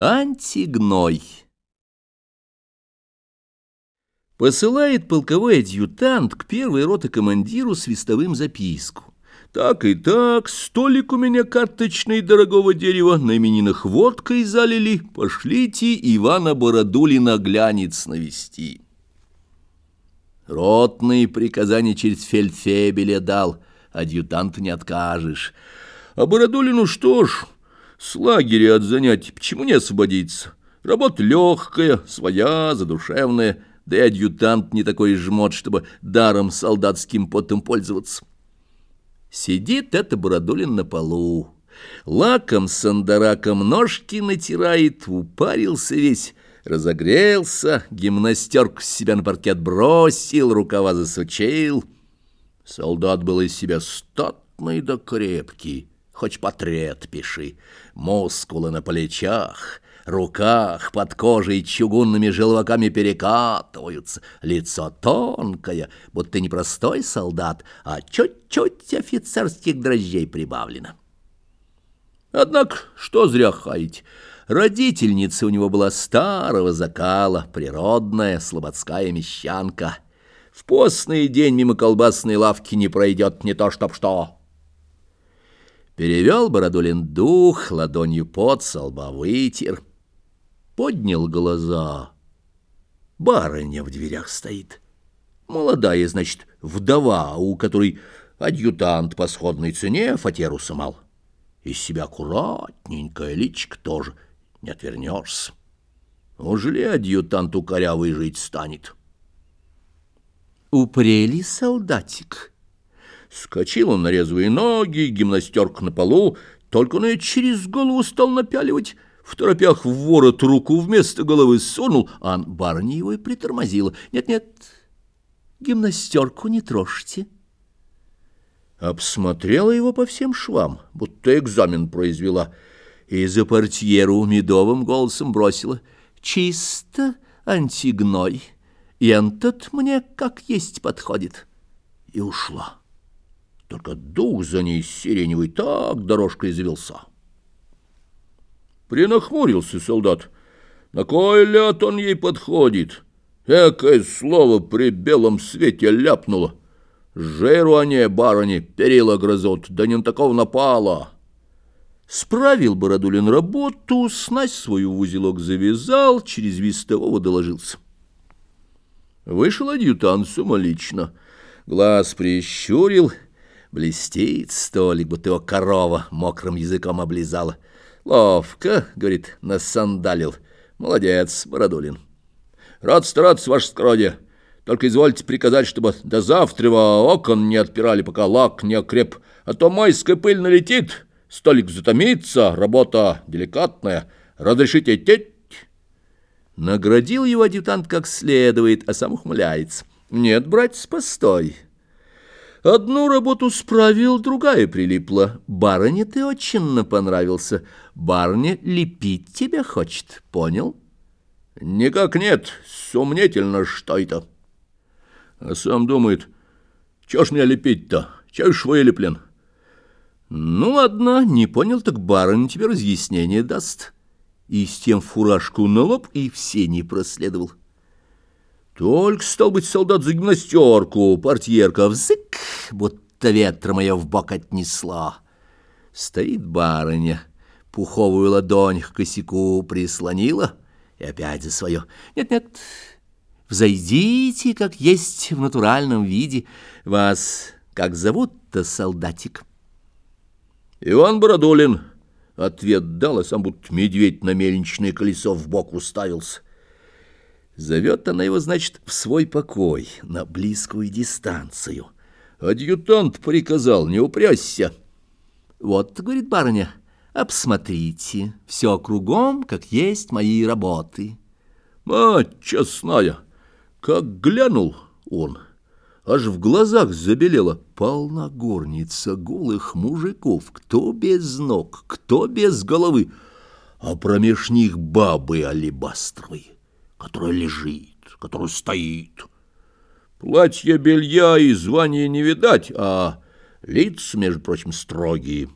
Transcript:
Антигной. Посылает полковой адъютант к первой роты командиру свистовым записку. Так и так, столик у меня карточный дорогого дерева, на именинах водкой залили, пошлите Ивана Бородулина глянец навести. Ротные приказания через фельдфебеля дал, адъютанту не откажешь. А Бородулину что ж... С лагеря от занятий почему не освободиться? Работа легкая, своя, задушевная, да и адъютант не такой жмот, чтобы даром солдатским потом пользоваться. Сидит это Бородулин на полу, лаком с андараком ножки натирает, упарился весь, разогрелся, гимнастерку себя на паркет бросил, рукава засучил. Солдат был из себя статный да крепкий, хоть портрет пиши. Мускулы на плечах, руках, под кожей чугунными желваками перекатываются. Лицо тонкое, будто не простой солдат, а чуть-чуть офицерских дрожжей прибавлено. Однако, что зря хаять, родительница у него была старого закала, природная слободская мещанка. В постный день мимо колбасной лавки не пройдет не то чтоб что. Перевел Бородулин дух, ладонью под со лба вытер. Поднял глаза. Барыня в дверях стоит. Молодая, значит, вдова, у которой адъютант по сходной цене фатеру сымал. Из себя аккуратненькая личка тоже, не отвернешься. Ужели адъютанту корявый жить станет? Упрели солдатик. Скочил он на резвые ноги, гимнастерк на полу, только он ее через голову стал напяливать. В торопях в ворот руку вместо головы сунул, а барыня его и притормозила. «Нет-нет, гимнастерку не трожьте». Обсмотрела его по всем швам, будто экзамен произвела, и за портьеру медовым голосом бросила «Чисто антигной, и этот мне как есть подходит» и ушла. Только дух за ней сиреневый так дорожкой завелся. Принахмурился солдат. На кой ляд он ей подходит? Экое слово при белом свете ляпнуло. Жиру они, барыни, перила грызут, да не на такого напало. Справил Бородулин работу, снасть свою в узелок завязал, через вестового доложился. Вышел адъютант самолично, глаз прищурил — Блестит столик, будто его корова мокрым языком облизала. Ловко, говорит, насандалил. Молодец, Бородулин. Рад стараться, ваше скородие. Только извольте приказать, чтобы до завтра окон не отпирали, пока лак не окреп. А то майская пыль налетит, столик затомится, работа деликатная. Разрешите теть? Наградил его адъютант как следует, а сам ухмыляется. Нет, братец, постой. Одну работу справил, другая прилипла. Барыне ты очень понравился. Барыня лепить тебя хочет, понял? Никак нет, сомнительно, что это. А сам думает, чё ж мне лепить-то, чё ж вылеплен? Ну, ладно, не понял, так барыня тебе разъяснение даст. И с тем фуражку на лоб и все не проследовал. Только, стал быть, солдат за гимнастерку, портьерка взык, будто ветром ее в бок отнесла. Стоит барыня, пуховую ладонь к косяку прислонила и опять за свое. Нет-нет, взойдите, как есть в натуральном виде. Вас как зовут-то, солдатик? Иван Бородулин. Ответ дал, а сам будто медведь на мельничное колесо в бок уставился. Зовет она его, значит, в свой покой, на близкую дистанцию. Адъютант приказал, не упрясься. Вот, говорит барыня, обсмотрите, все кругом, как есть мои работы. Мать честная, как глянул он, аж в глазах забелела полногорница голых мужиков, кто без ног, кто без головы, а промеж них бабы алебастровые которая лежит, которая стоит. Платья, белья и звания не видать, а лица, между прочим, строгие.